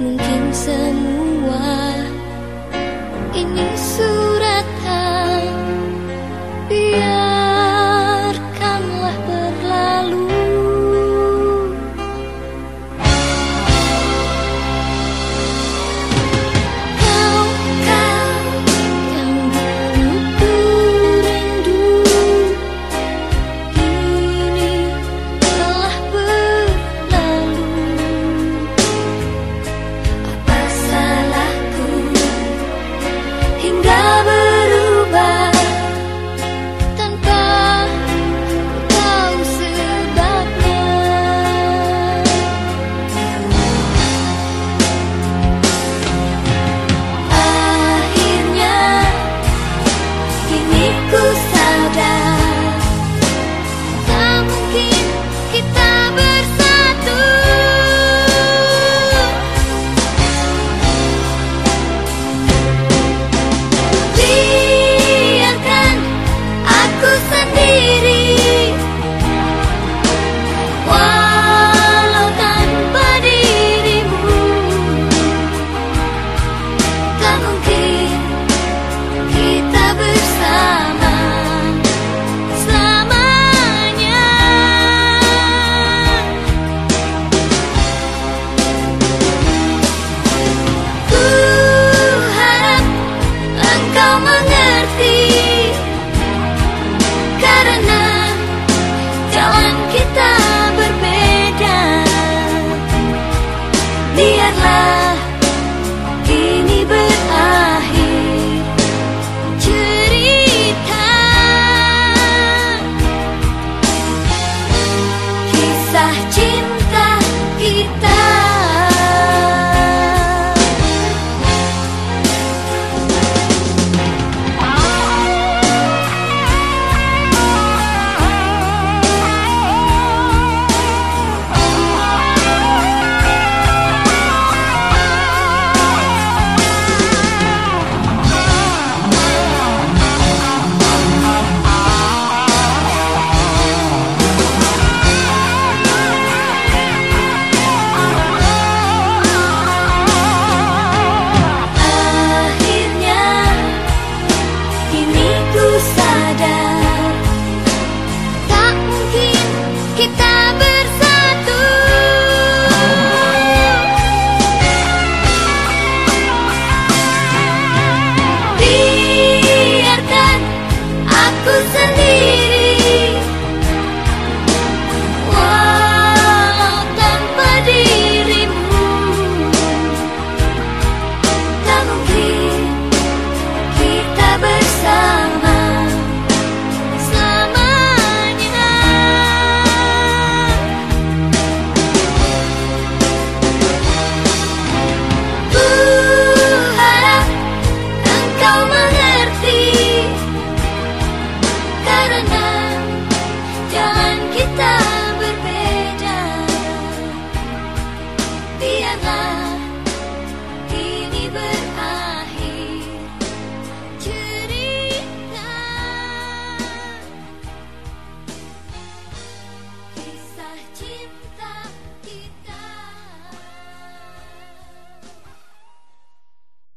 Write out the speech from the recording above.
Mungkin semua ini sudah Iya.